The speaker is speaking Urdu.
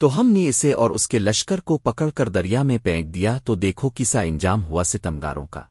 تو ہم نے اسے اور اس کے لشکر کو پکڑ کر دریا میں پینک دیا تو دیکھو کسا انجام ہوا ستمگاروں کا۔